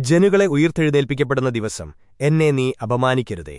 ജനുകളെ ഉയിർത്തെഴുന്നേൽപ്പിക്കപ്പെടുന്ന ദിവസം എന്നെ നീ അപമാനിക്കരുതേ.